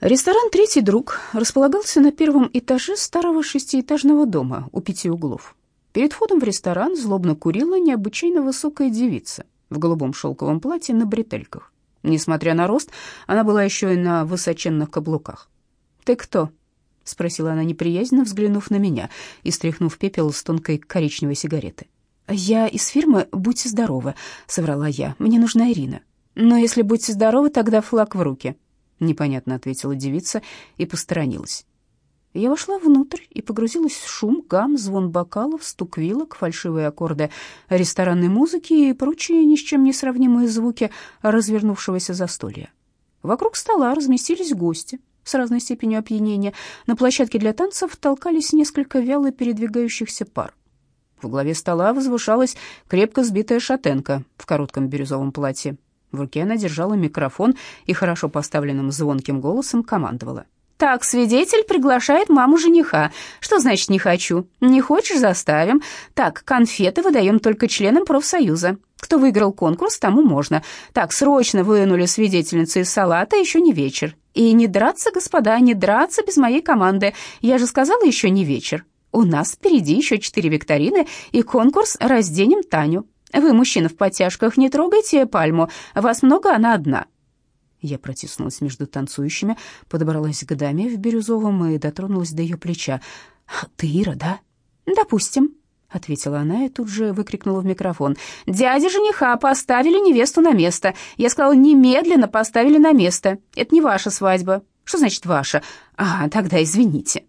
Ресторан «Третий друг» располагался на первом этаже старого шестиэтажного дома у пяти углов. Перед входом в ресторан злобно курила необычайно высокая девица в голубом шелковом платье на бретельках. Несмотря на рост, она была еще и на высоченных каблуках. «Ты кто?» — спросила она неприязненно, взглянув на меня и стряхнув пепел с тонкой коричневой сигареты. «Я из фирмы «Будьте здоровы», — соврала я. «Мне нужна Ирина». «Но если будьте здоровы, тогда флаг в руки», непонятно ответила девица и посторонилась. Я вошла внутрь и погрузилась в шум, гам, звон бокалов, стук вилок, фальшивые аккорды ресторанной музыки и прочие ни с чем не сравнимые звуки развернувшегося застолья. Вокруг стола разместились гости с разной степенью опьянения. На площадке для танцев толкались несколько вяло передвигающихся пар. В главе стола возвышалась крепко сбитая шатенка в коротком бирюзовом платье. В руке она держала микрофон и хорошо поставленным звонким голосом командовала. «Так, свидетель приглашает маму жениха. Что значит «не хочу»? Не хочешь — заставим. Так, конфеты выдаем только членам профсоюза. Кто выиграл конкурс, тому можно. Так, срочно вынули свидетельницу из салата, еще не вечер. И не драться, господа, не драться без моей команды. Я же сказала, еще не вечер. У нас впереди еще четыре викторины и конкурс «Разденем Таню». Вы, мужчина в подтяжках, не трогайте пальму, вас много, она одна». Я протиснулась между танцующими, подобралась к даме в бирюзовом и дотронулась до ее плеча. «Ты Ира, да?» «Допустим», — ответила она и тут же выкрикнула в микрофон. «Дядя жениха, поставили невесту на место. Я сказала, немедленно поставили на место. Это не ваша свадьба». «Что значит ваша?» «А, тогда извините».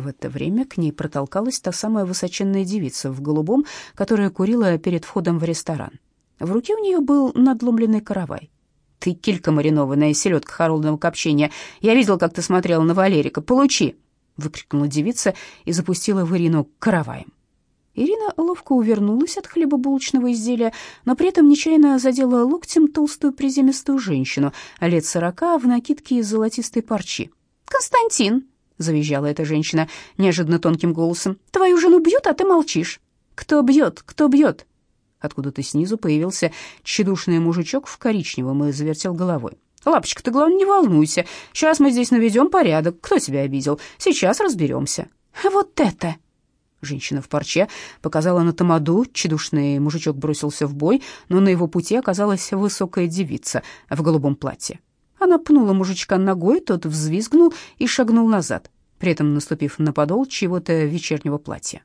В это время к ней протолкалась та самая высоченная девица в голубом, которая курила перед входом в ресторан. В руке у нее был надломленный каравай. «Ты килька маринованная, селедка холодного копчения. Я видел, как ты смотрела на Валерика. Получи!» — выкрикнула девица и запустила в Ирину караваем. Ирина ловко увернулась от хлебобулочного изделия, но при этом нечаянно задела локтем толстую приземистую женщину, лет сорока, в накидке из золотистой парчи. «Константин!» — завизжала эта женщина неожиданно тонким голосом. «Твою жену бьют, а ты молчишь». «Кто бьет? Кто бьет?» Откуда-то снизу появился тщедушный мужичок в коричневом и завертел головой. «Лапочка, ты, главное, не волнуйся. Сейчас мы здесь наведем порядок. Кто тебя обидел? Сейчас разберемся». «Вот это!» Женщина в парче показала на тамаду, тщедушный мужичок бросился в бой, но на его пути оказалась высокая девица в голубом платье. Она пнула мужичка ногой, тот взвизгнул и шагнул назад, при этом наступив на подол чьего-то вечернего платья.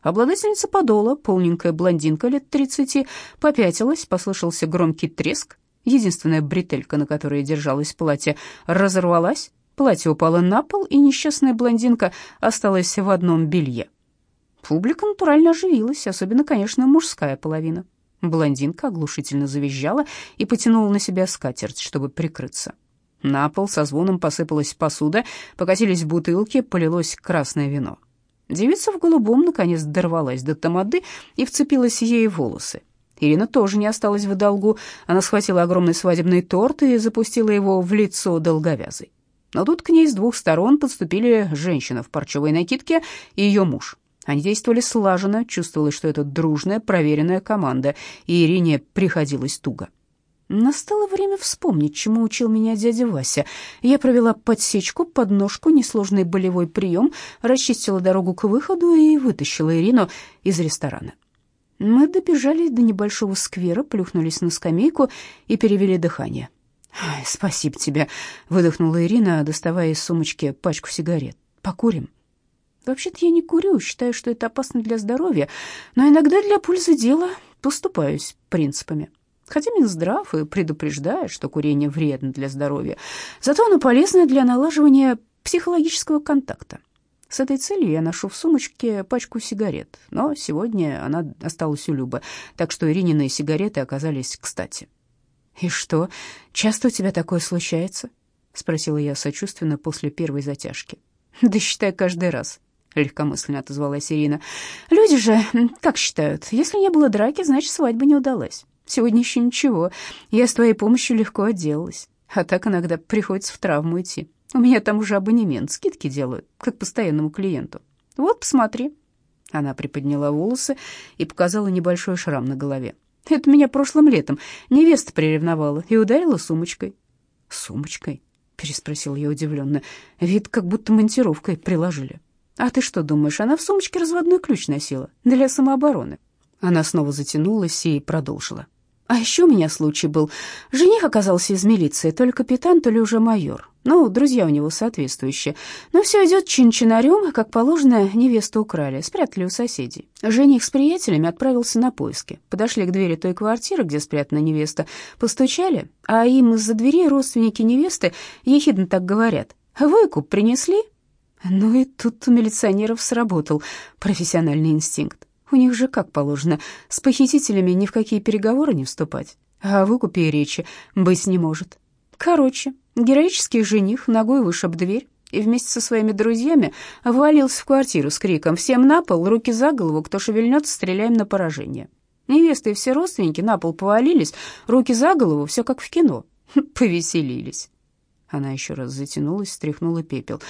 Обладательница подола, полненькая блондинка лет тридцати, попятилась, послышался громкий треск. Единственная бретелька, на которой держалось платье, разорвалась, платье упало на пол, и несчастная блондинка осталась в одном белье. Публика натурально оживилась, особенно, конечно, мужская половина. Блондинка оглушительно завизжала и потянула на себя скатерть, чтобы прикрыться. На пол со звоном посыпалась посуда, покатились бутылки, полилось красное вино. Девица в голубом наконец дорвалась до тамады и вцепилась ей в волосы. Ирина тоже не осталась в долгу. Она схватила огромный свадебный торт и запустила его в лицо долговязой. Но тут к ней с двух сторон подступили женщина в парчевой накидке и ее муж. Они действовали слаженно, чувствовалось, что это дружная, проверенная команда, и Ирине приходилось туго. Настало время вспомнить, чему учил меня дядя Вася. Я провела подсечку, подножку, несложный болевой прием, расчистила дорогу к выходу и вытащила Ирину из ресторана. Мы добежали до небольшого сквера, плюхнулись на скамейку и перевели дыхание. «Спасибо тебе», — выдохнула Ирина, доставая из сумочки пачку сигарет. «Покурим?» Вообще-то я не курю, считаю, что это опасно для здоровья, но иногда для пользы дела поступаюсь принципами. Хотя Минздрав и предупреждает, что курение вредно для здоровья, зато оно полезно для налаживания психологического контакта. С этой целью я ношу в сумочке пачку сигарет, но сегодня она осталась у Любы, так что Иринины сигареты оказались кстати. «И что, часто у тебя такое случается?» — спросила я сочувственно после первой затяжки. «Да считай каждый раз», легкомысленно отозвалась Ирина. Люди же как считают, если не было драки, значит, свадьба не удалась. Сегодня еще ничего. Я с твоей помощью легко отделалась. А так иногда приходится в травму идти. У меня там уже абонемент, скидки делают, как постоянному клиенту. Вот, посмотри. Она приподняла волосы и показала небольшой шрам на голове. Это меня прошлым летом невеста приревновала и ударила сумочкой. Сумочкой? переспросил я удивленно. Вид, как будто монтировкой приложили. А ты что думаешь, она в сумочке разводной ключ носила для самообороны? Она снова затянулась и продолжила. А еще у меня случай был. Жених оказался из милиции, то ли капитан, то ли уже майор. Ну, друзья у него соответствующие. Но все идет чин-чинарем, как положено, невесту украли, спрятали у соседей. Жених с приятелями отправился на поиски. Подошли к двери той квартиры, где спрятана невеста, постучали, а им из-за дверей родственники невесты ехидно так говорят. «Выкуп принесли?» Ну и тут у милиционеров сработал профессиональный инстинкт. У них же, как положено, с похитителями ни в какие переговоры не вступать. А выкупе и речи быть не может. Короче, героический жених ногой вышиб дверь и вместе со своими друзьями ввалился в квартиру с криком «Всем на пол, руки за голову, кто шевельнется, стреляем на поражение». Невеста и все родственники на пол повалились, руки за голову, все как в кино. Повеселились. Она еще раз затянулась, стряхнула пепел.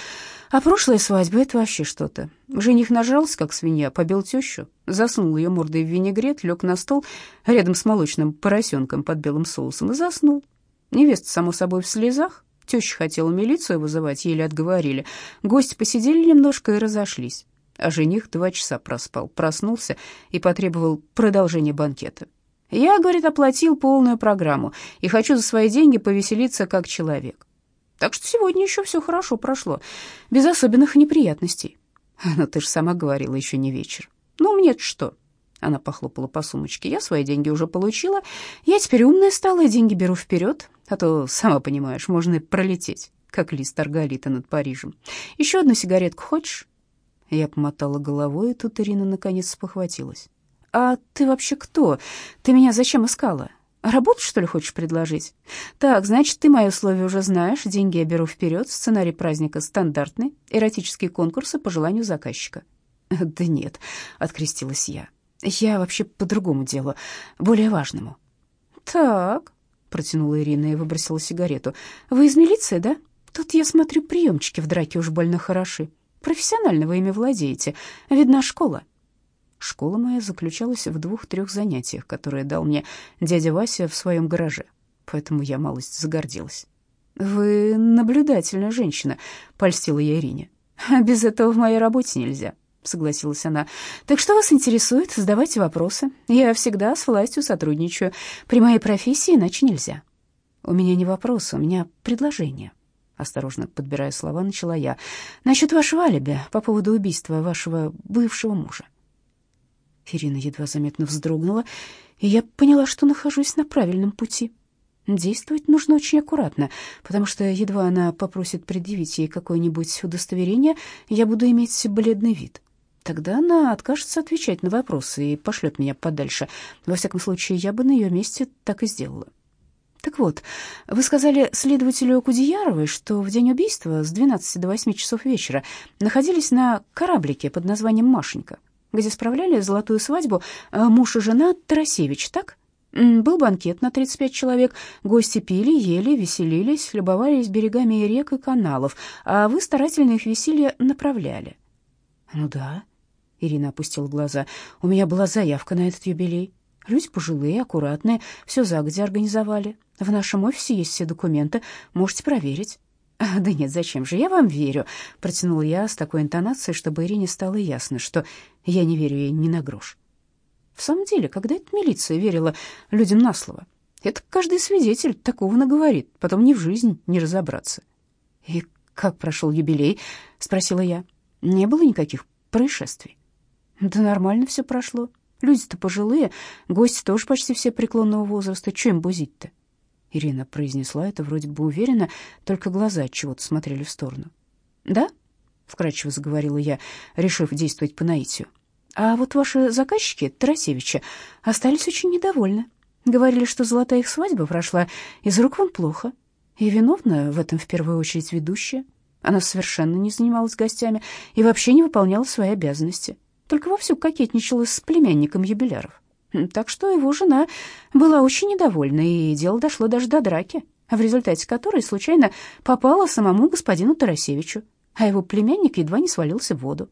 А прошлая свадьба — это вообще что-то. Жених нажрался, как свинья, побил тещу, засунул ее мордой в винегрет, лег на стол рядом с молочным поросенком под белым соусом и заснул. Невеста, само собой, в слезах. Теща хотела милицию вызывать, еле отговорили. Гости посидели немножко и разошлись. А жених два часа проспал, проснулся и потребовал продолжения банкета. Я, говорит, оплатил полную программу и хочу за свои деньги повеселиться как человек. Так что сегодня еще все хорошо прошло, без особенных неприятностей. Но ты же сама говорила, еще не вечер. Ну, мне-то что? Она похлопала по сумочке. Я свои деньги уже получила. Я теперь умная стала, и деньги беру вперед. А то, сама понимаешь, можно и пролететь, как лист арголита над Парижем. Еще одну сигаретку хочешь? Я помотала головой, и тут Ирина наконец спохватилась. «А ты вообще кто? Ты меня зачем искала? Работу, что ли, хочешь предложить? Так, значит, ты мои условия уже знаешь. Деньги я беру вперед. Сценарий праздника стандартный. Эротические конкурсы по желанию заказчика. Да нет, открестилась я. Я вообще по другому делу, более важному. Так, протянула Ирина и выбросила сигарету. Вы из милиции, да? Тут я смотрю, приемчики в драке уж больно хороши. Профессионально вы ими владеете. Видна школа. Школа моя заключалась в двух-трех занятиях, которые дал мне дядя Вася в своем гараже, поэтому я малость загордилась. «Вы наблюдательная женщина», — польстила я Ирине. «Без этого в моей работе нельзя», — согласилась она. «Так что вас интересует? Задавайте вопросы. Я всегда с властью сотрудничаю. При моей профессии иначе нельзя». «У меня не вопрос, у меня предложение». Осторожно подбирая слова, начала я. «Насчет вашего алиби по поводу убийства вашего бывшего мужа». Ирина едва заметно вздрогнула, и я поняла, что нахожусь на правильном пути. Действовать нужно очень аккуратно, потому что едва она попросит предъявить ей какое-нибудь удостоверение, я буду иметь бледный вид. Тогда она откажется отвечать на вопросы и пошлет меня подальше. Во всяком случае, я бы на ее месте так и сделала. Так вот, вы сказали следователю Кудеяровой, что в день убийства с 12 до 8 часов вечера находились на кораблике под названием «Машенька» где справляли золотую свадьбу э, муж и жена Тарасевич, так? Был банкет на 35 человек, гости пили, ели, веселились, любовались берегами рек и каналов, а вы старательно их веселье направляли. Ну да, Ирина опустила глаза. У меня была заявка на этот юбилей. Люди пожилые, аккуратные, все загодя организовали. В нашем офисе есть все документы, можете проверить. «Да нет, зачем же, я вам верю», — протянул я с такой интонацией, чтобы Ирине стало ясно, что я не верю ей ни на грош. В самом деле, когда эта милиция верила людям на слово? Это каждый свидетель такого наговорит, потом ни в жизнь не разобраться. «И как прошел юбилей?» — спросила я. «Не было никаких происшествий?» «Да нормально все прошло. Люди-то пожилые, гости тоже почти все преклонного возраста. Чем бузить-то?» Ирина произнесла это вроде бы уверенно, только глаза от чего-то смотрели в сторону. «Да?» — вкратчиво заговорила я, решив действовать по наитию. «А вот ваши заказчики, Тарасевича, остались очень недовольны. Говорили, что золотая их свадьба прошла из рук вон плохо. И виновна в этом в первую очередь ведущая. Она совершенно не занималась гостями и вообще не выполняла свои обязанности. Только вовсю кокетничала с племянником юбиляров. Так что его жена была очень недовольна, и дело дошло даже до драки, в результате которой случайно попала самому господину Тарасевичу, а его племянник едва не свалился в воду.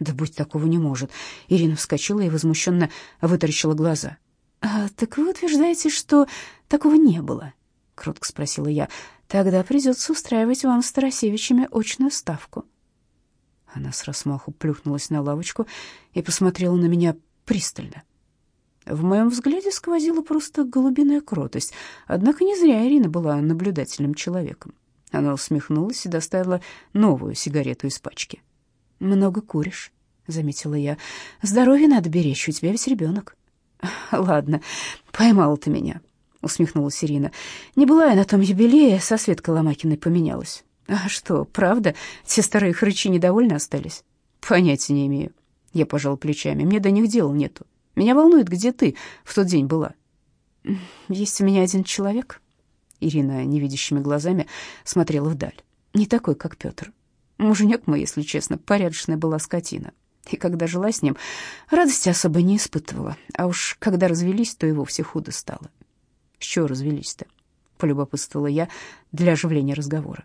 «Да будь такого не может!» Ирина вскочила и возмущенно вытаращила глаза. «А, «Так вы утверждаете, что такого не было?» — кротко спросила я. Тогда придется устраивать вам с Тарасевичами очную ставку. Она с расмаху плюхнулась на лавочку и посмотрела на меня пристально. В моем взгляде сквозила просто голубиная кротость, однако не зря Ирина была наблюдательным человеком. Она усмехнулась и доставила новую сигарету из пачки. «Много куришь», — заметила я. «Здоровье надо беречь, у тебя ведь ребенок». «Ладно, поймала ты меня», — усмехнулась Ирина. «Не была я на том юбилее, со Светкой Ломакиной поменялась. А что, правда, все старые хрычи недовольны остались?» «Понятия не имею». Я пожал плечами. «Мне до них дела нету. Меня волнует, где ты в тот день была». «Есть у меня один человек». Ирина невидящими глазами смотрела вдаль. «Не такой, как Петр. Муженек мой, если честно, порядочная была скотина. И когда жила с ним, радости особо не испытывала. А уж когда развелись, то и вовсе худо стало. С чего развелись-то? Полюбопытствовала я для оживления разговора.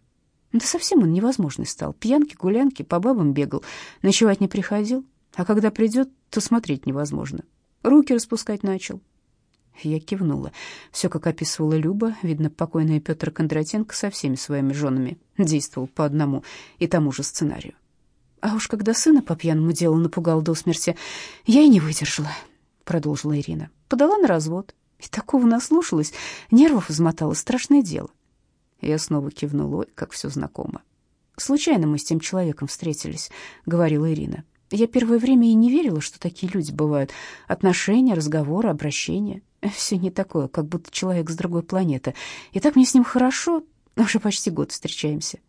Да совсем он невозможный стал. Пьянки, гулянки, по бабам бегал, ночевать не приходил. А когда придет, то смотреть невозможно. Руки распускать начал. Я кивнула. Все, как описывала Люба, видно, покойный Петр Кондратенко со всеми своими женами действовал по одному и тому же сценарию. А уж когда сына по пьяному делу напугал до смерти, я и не выдержала, продолжила Ирина. Подала на развод. И такого наслушалась, нервов измотала, страшное дело. Я снова кивнула, как все знакомо. Случайно мы с тем человеком встретились, говорила Ирина. Я первое время и не верила, что такие люди бывают. Отношения, разговоры, обращения. Все не такое, как будто человек с другой планеты. И так мне с ним хорошо, уже почти год встречаемся.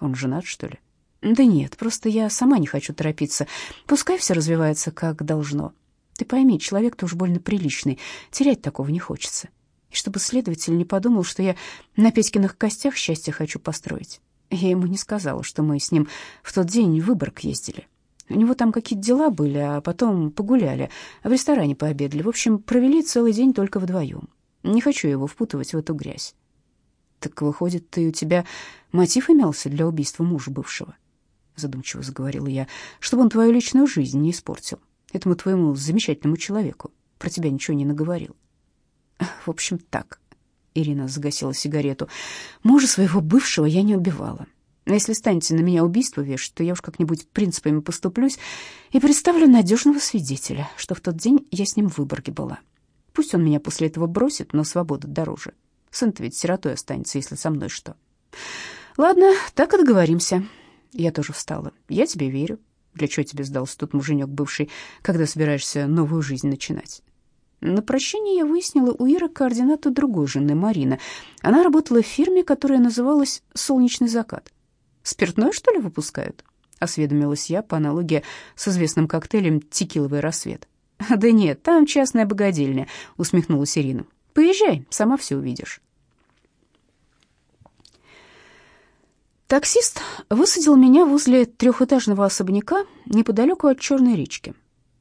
Он женат, что ли? Да нет, просто я сама не хочу торопиться. Пускай все развивается как должно. Ты пойми, человек-то уж больно приличный, терять такого не хочется. И чтобы следователь не подумал, что я на Петькиных костях счастье хочу построить. Я ему не сказала, что мы с ним в тот день в Выборг ездили. У него там какие-то дела были, а потом погуляли, в ресторане пообедали. В общем, провели целый день только вдвоем. Не хочу его впутывать в эту грязь. Так выходит, ты у тебя мотив имелся для убийства мужа бывшего? Задумчиво заговорила я, чтобы он твою личную жизнь не испортил. Этому твоему замечательному человеку про тебя ничего не наговорил. В общем, так. Ирина загасила сигарету. Мужа своего бывшего я не убивала. Но если станете на меня убийство вешать, то я уж как-нибудь принципами поступлюсь и представлю надежного свидетеля, что в тот день я с ним в Выборге была. Пусть он меня после этого бросит, но свобода дороже. Сын-то ведь сиротой останется, если со мной что. Ладно, так и договоримся. Я тоже встала. Я тебе верю. Для чего тебе сдался тот муженек бывший, когда собираешься новую жизнь начинать? На прощение я выяснила у Иры координату другой жены, Марины. Она работала в фирме, которая называлась «Солнечный закат». Спиртное, что ли, выпускают?» — осведомилась я по аналогии с известным коктейлем «Текиловый рассвет». «Да нет, там частная богадельня», — усмехнулась Ирина. «Поезжай, сама все увидишь». Таксист высадил меня возле трехэтажного особняка неподалеку от Черной речки.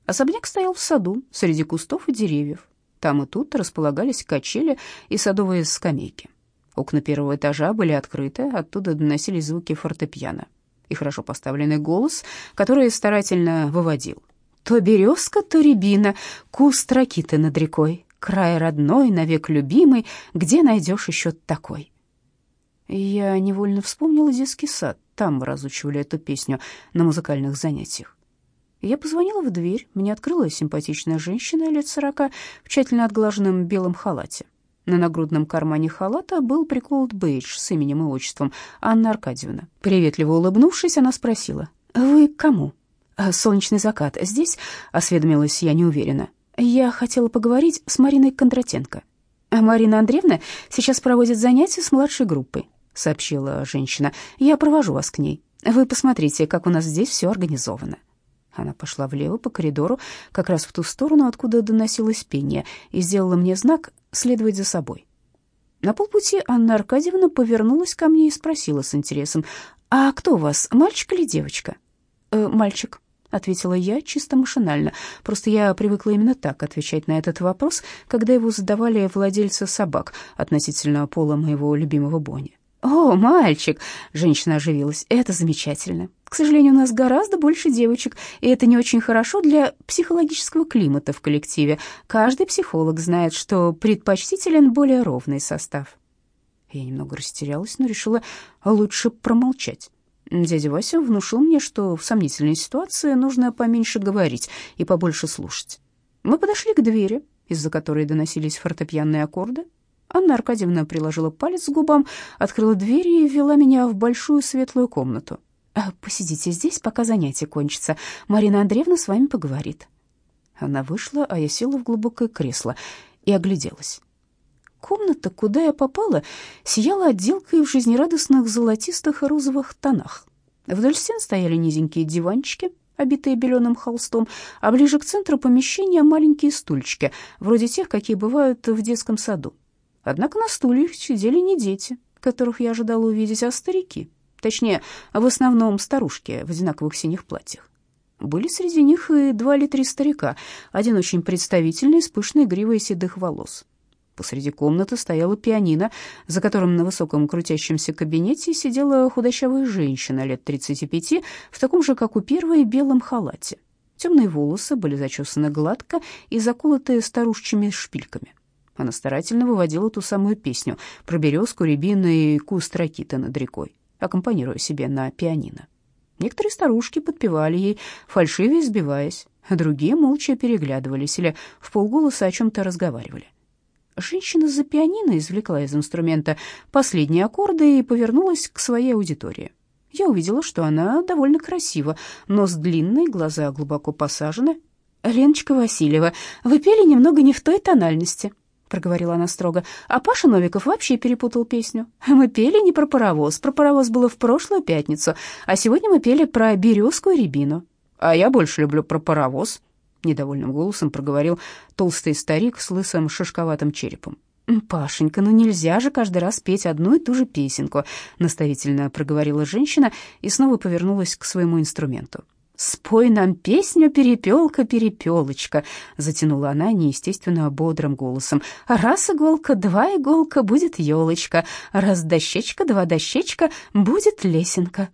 Особняк стоял в саду, среди кустов и деревьев. Там и тут располагались качели и садовые скамейки. Окна первого этажа были открыты, оттуда доносились звуки фортепиано и хорошо поставленный голос, который старательно выводил. «То березка, то рябина, куст ракиты над рекой, край родной, навек любимый, где найдешь еще такой?» Я невольно вспомнила детский сад, там разучивали эту песню на музыкальных занятиях. Я позвонила в дверь, мне открыла симпатичная женщина лет сорока в тщательно отглаженном белом халате. На нагрудном кармане халата был приколот бейдж с именем и отчеством Анна Аркадьевна. Приветливо улыбнувшись, она спросила, «Вы к кому?» «А, «Солнечный закат. Здесь?» — осведомилась я неуверенно. «Я хотела поговорить с Мариной Кондратенко». «А «Марина Андреевна сейчас проводит занятия с младшей группой», — сообщила женщина. «Я провожу вас к ней. Вы посмотрите, как у нас здесь все организовано». Она пошла влево по коридору, как раз в ту сторону, откуда доносилось пение, и сделала мне знак следовать за собой. На полпути Анна Аркадьевна повернулась ко мне и спросила с интересом, «А кто у вас, мальчик или девочка?» «Э, «Мальчик», — ответила я чисто машинально. Просто я привыкла именно так отвечать на этот вопрос, когда его задавали владельцы собак относительно пола моего любимого Бонни. «О, мальчик!» — женщина оживилась. «Это замечательно. К сожалению, у нас гораздо больше девочек, и это не очень хорошо для психологического климата в коллективе. Каждый психолог знает, что предпочтителен более ровный состав». Я немного растерялась, но решила лучше промолчать. Дядя Вася внушил мне, что в сомнительной ситуации нужно поменьше говорить и побольше слушать. Мы подошли к двери, из-за которой доносились фортепианные аккорды. Анна Аркадьевна приложила палец к губам, открыла дверь и ввела меня в большую светлую комнату. «А, «Посидите здесь, пока занятие кончится. Марина Андреевна с вами поговорит». Она вышла, а я села в глубокое кресло и огляделась. Комната, куда я попала, сияла отделкой в жизнерадостных золотистых и розовых тонах. Вдоль стен стояли низенькие диванчики, обитые беленым холстом, а ближе к центру помещения маленькие стульчики, вроде тех, какие бывают в детском саду. Однако на стульях сидели не дети, которых я ожидала увидеть, а старики. Точнее, в основном старушки в одинаковых синих платьях. Были среди них и два или три старика, один очень представительный, с пышной гривой седых волос. Посреди комнаты стояла пианино, за которым на высоком крутящемся кабинете сидела худощавая женщина лет 35 в таком же, как у первой, белом халате. Темные волосы были зачесаны гладко и заколоты старушечьими шпильками. Она старательно выводила ту самую песню про березку, рябину и куст ракиты над рекой, аккомпанируя себе на пианино. Некоторые старушки подпевали ей, фальшивее сбиваясь, а другие молча переглядывались или в полголоса о чем-то разговаривали. Женщина за пианино извлекла из инструмента последние аккорды и повернулась к своей аудитории. Я увидела, что она довольно красива, нос длинный, глаза глубоко посажены. «Леночка Васильева, вы пели немного не в той тональности», — проговорила она строго. «А Паша Новиков вообще перепутал песню. Мы пели не про паровоз, про паровоз было в прошлую пятницу, а сегодня мы пели про березку и рябину. А я больше люблю про паровоз», недовольным голосом проговорил толстый старик с лысым шишковатым черепом. «Пашенька, ну нельзя же каждый раз петь одну и ту же песенку», — наставительно проговорила женщина и снова повернулась к своему инструменту. «Спой нам песню, перепелка, перепелочка», — затянула она неестественно бодрым голосом. «Раз иголка, два иголка, будет елочка, раз дощечка, два дощечка, будет лесенка».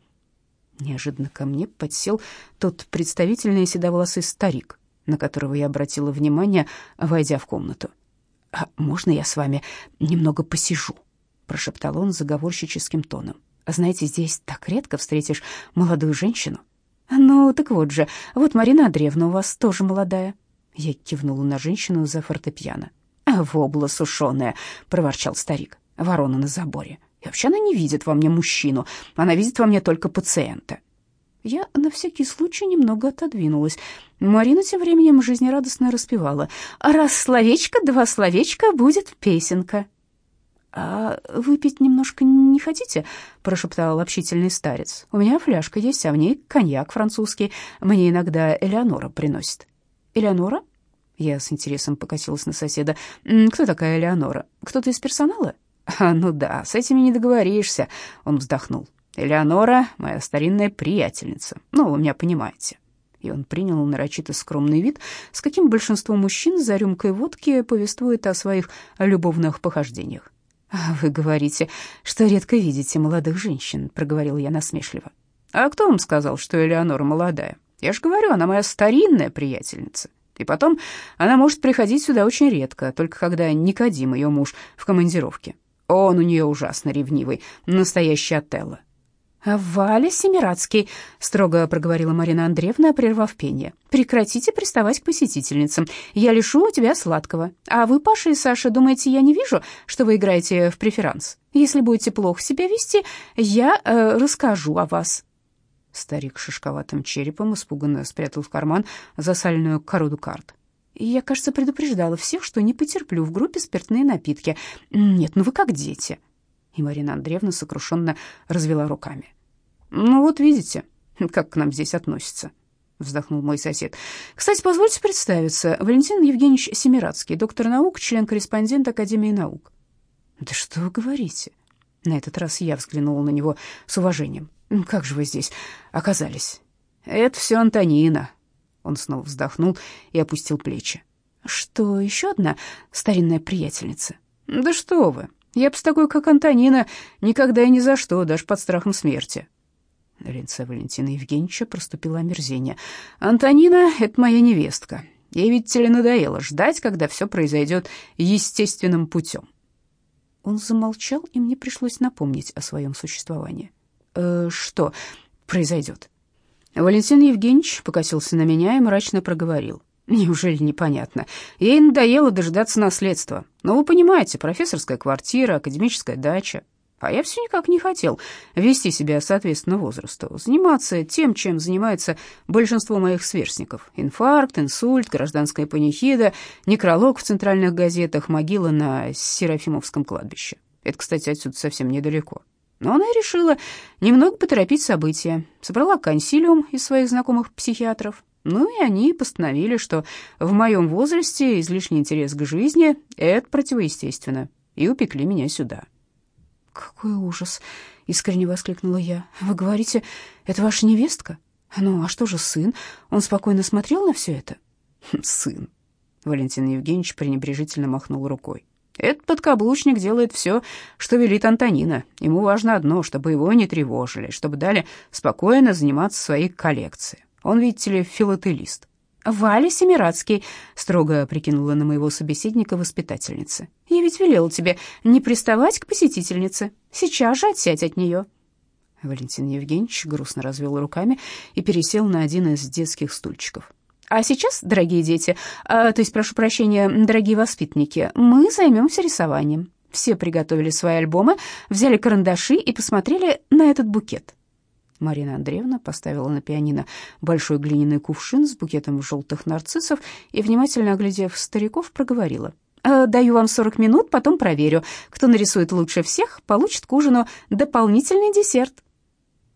Неожиданно ко мне подсел тот представительный седоволосый старик на которого я обратила внимание, войдя в комнату. «А можно я с вами немного посижу?» — прошептал он заговорщическим тоном. «Знаете, здесь так редко встретишь молодую женщину». «Ну, так вот же, вот Марина Андреевна у вас тоже молодая». Я кивнула на женщину за фортепиано. «А «Вобла сушеная», — проворчал старик, — «ворона на заборе. И вообще она не видит во мне мужчину, она видит во мне только пациента». Я на всякий случай немного отодвинулась. Марина тем временем жизнерадостно распевала. «Раз словечко, два словечка, будет песенка». «А выпить немножко не хотите?» — прошептал общительный старец. «У меня фляжка есть, а в ней коньяк французский. Мне иногда Элеонора приносит». «Элеонора?» Я с интересом покосилась на соседа. «Кто такая Элеонора? Кто-то из персонала?» «А, ну да, с этими не договоришься», — он вздохнул. Элеонора — моя старинная приятельница. Ну, вы меня понимаете». И он принял нарочито скромный вид, с каким большинство мужчин за рюмкой водки повествует о своих любовных похождениях. «А «Вы говорите, что редко видите молодых женщин», — проговорил я насмешливо. «А кто вам сказал, что Элеонора молодая? Я же говорю, она моя старинная приятельница. И потом, она может приходить сюда очень редко, только когда Никодим, ее муж, в командировке. Он у нее ужасно ревнивый, настоящий Отелло. «Валя Семирадский», — строго проговорила Марина Андреевна, прервав пение, — «прекратите приставать к посетительницам. Я лишу у тебя сладкого. А вы, Паша и Саша, думаете, я не вижу, что вы играете в преферанс? Если будете плохо себя вести, я э, расскажу о вас». Старик с шишковатым черепом испуганно спрятал в карман засаленную короду карт. «Я, кажется, предупреждала всех, что не потерплю в группе спиртные напитки. Нет, ну вы как дети». И Марина Андреевна сокрушенно развела руками. «Ну вот видите, как к нам здесь относятся», — вздохнул мой сосед. «Кстати, позвольте представиться. Валентин Евгеньевич Семирадский, доктор наук, член-корреспондент Академии наук». «Да что вы говорите?» На этот раз я взглянула на него с уважением. «Как же вы здесь оказались?» «Это все Антонина». Он снова вздохнул и опустил плечи. «Что, еще одна старинная приятельница?» «Да что вы, я бы с такой, как Антонина, никогда и ни за что, даже под страхом смерти. На лице Валентина Евгеньевича проступило омерзение. «Антонина — это моя невестка. Ей, видите ли, надоело ждать, когда все произойдет естественным путем». Он замолчал, и мне пришлось напомнить о своем существовании. «Э, «Что произойдет?» Валентин Евгеньевич покосился на меня и мрачно проговорил. Неужели непонятно? Ей надоело дожидаться наследства. Но вы понимаете, профессорская квартира, академическая дача. А я все никак не хотел вести себя соответственно возрасту, заниматься тем, чем занимается большинство моих сверстников. Инфаркт, инсульт, гражданская панихида, некролог в центральных газетах, могила на Серафимовском кладбище. Это, кстати, отсюда совсем недалеко. Но она решила немного поторопить события. Собрала консилиум из своих знакомых психиатров. Ну и они постановили, что в моем возрасте излишний интерес к жизни — это противоестественно, и упекли меня сюда. «Какой ужас!» — искренне воскликнула я. «Вы говорите, это ваша невестка? Ну, а что же сын? Он спокойно смотрел на все это?» «Сын!» — Валентин Евгеньевич пренебрежительно махнул рукой. «Этот подкаблучник делает все, что велит Антонина. Ему важно одно, чтобы его не тревожили, чтобы дали спокойно заниматься своей коллекцией. Он, видите ли, филателист. «Валя Семирадский», — строго прикинула на моего собеседника воспитательница. «Я ведь велела тебе не приставать к посетительнице. Сейчас же отсядь от нее». Валентин Евгеньевич грустно развел руками и пересел на один из детских стульчиков. «А сейчас, дорогие дети, а, то есть, прошу прощения, дорогие воспитанники, мы займемся рисованием». Все приготовили свои альбомы, взяли карандаши и посмотрели на этот букет. Марина Андреевна поставила на пианино большой глиняный кувшин с букетом желтых нарциссов и, внимательно оглядев стариков, проговорила. «Э, «Даю вам 40 минут, потом проверю. Кто нарисует лучше всех, получит к ужину дополнительный десерт».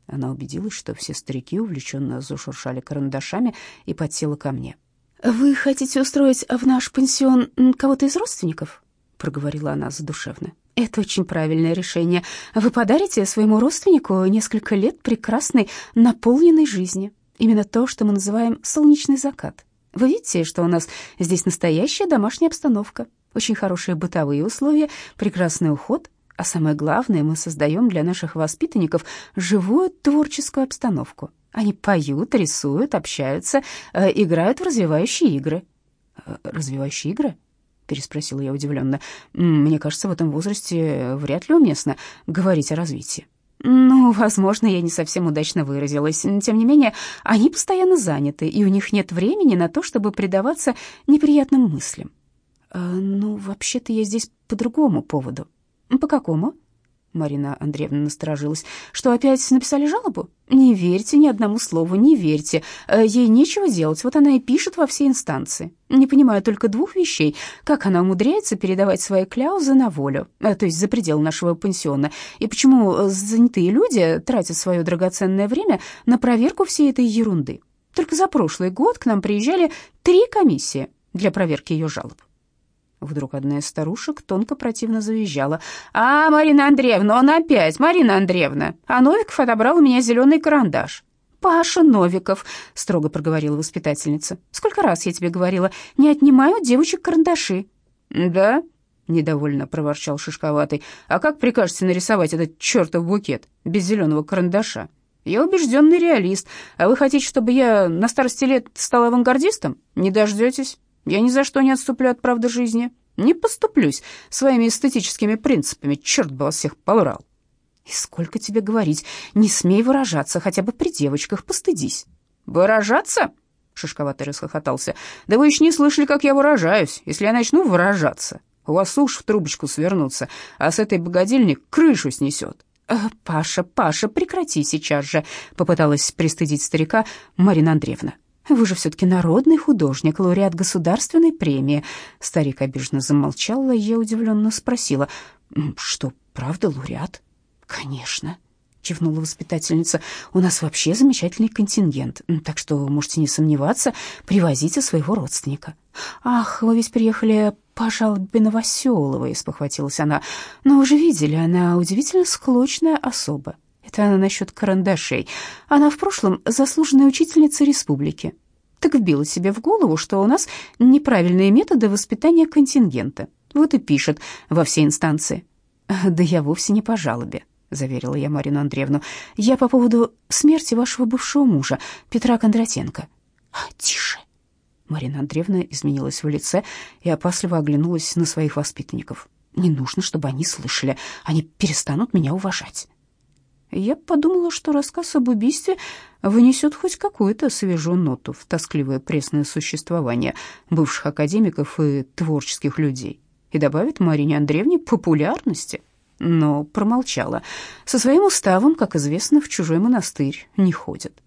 Она убедилась, что все старики увлеченно зашуршали карандашами и подсела ко мне. «Вы хотите устроить в наш пансион кого-то из родственников?» — проговорила она задушевно. Это очень правильное решение. Вы подарите своему родственнику несколько лет прекрасной, наполненной жизни. Именно то, что мы называем солнечный закат. Вы видите, что у нас здесь настоящая домашняя обстановка, очень хорошие бытовые условия, прекрасный уход, а самое главное, мы создаем для наших воспитанников живую творческую обстановку. Они поют, рисуют, общаются, э, играют в развивающие игры. Э, развивающие игры? переспросила я удивленно. Мне кажется, в этом возрасте вряд ли уместно говорить о развитии. Ну, возможно, я не совсем удачно выразилась. Тем не менее, они постоянно заняты, и у них нет времени на то, чтобы предаваться неприятным мыслям. Ну, вообще-то я здесь по другому поводу. По какому? Марина Андреевна насторожилась. «Что, опять написали жалобу? Не верьте ни одному слову, не верьте. Э, ей нечего делать, вот она и пишет во все инстанции. Не понимаю только двух вещей. Как она умудряется передавать свои кляузы на волю, э, то есть за пределы нашего пансиона, и почему э, занятые люди тратят свое драгоценное время на проверку всей этой ерунды. Только за прошлый год к нам приезжали три комиссии для проверки ее жалоб. Вдруг одна из старушек тонко противно завизжала. «А, Марина Андреевна, он опять! Марина Андреевна! А Новиков отобрал у меня зеленый карандаш!» «Паша Новиков», — строго проговорила воспитательница. «Сколько раз я тебе говорила, не отнимай у девочек карандаши». «Да?» — недовольно проворчал Шишковатый. «А как прикажете нарисовать этот чертов букет без зеленого карандаша? Я убежденный реалист, а вы хотите, чтобы я на старости лет стал авангардистом? Не дождетесь». Я ни за что не отступлю от правды жизни. Не поступлюсь своими эстетическими принципами. Черт бы вас всех поврал. И сколько тебе говорить, не смей выражаться, хотя бы при девочках, постыдись. Выражаться? Шишковатый расхохотался. Да вы еще не слышали, как я выражаюсь. Если я начну выражаться, у вас уж в трубочку свернутся, а с этой богадельник крышу снесет. «Э, «Паша, Паша, прекрати сейчас же», — попыталась пристыдить старика Марина Андреевна. Вы же все-таки народный художник, лауреат государственной премии». Старик обиженно замолчал, а я удивленно спросила, «Что, правда лауреат?» «Конечно», — кивнула воспитательница. «У нас вообще замечательный контингент, так что можете не сомневаться, привозите своего родственника». «Ах, вы ведь приехали по жалобе Новоселовой», — спохватилась она. «Но вы же видели, она удивительно склочная особа. Она насчет карандашей. Она в прошлом заслуженная учительница республики. Так вбила себе в голову, что у нас неправильные методы воспитания контингента. Вот и пишет во все инстанции. «Да я вовсе не по жалобе», — заверила я Марину Андреевну. «Я по поводу смерти вашего бывшего мужа, Петра Кондратенко». «А, «Тише!» Марина Андреевна изменилась в лице и опасливо оглянулась на своих воспитанников. Не нужно, чтобы они слышали. Они перестанут меня уважать. Я подумала, что рассказ об убийстве вынесет хоть какую-то свежую ноту в тоскливое пресное существование бывших академиков и творческих людей и добавит Марине Андреевне популярности. Но промолчала. Со своим уставом, как известно, в чужой монастырь не ходят.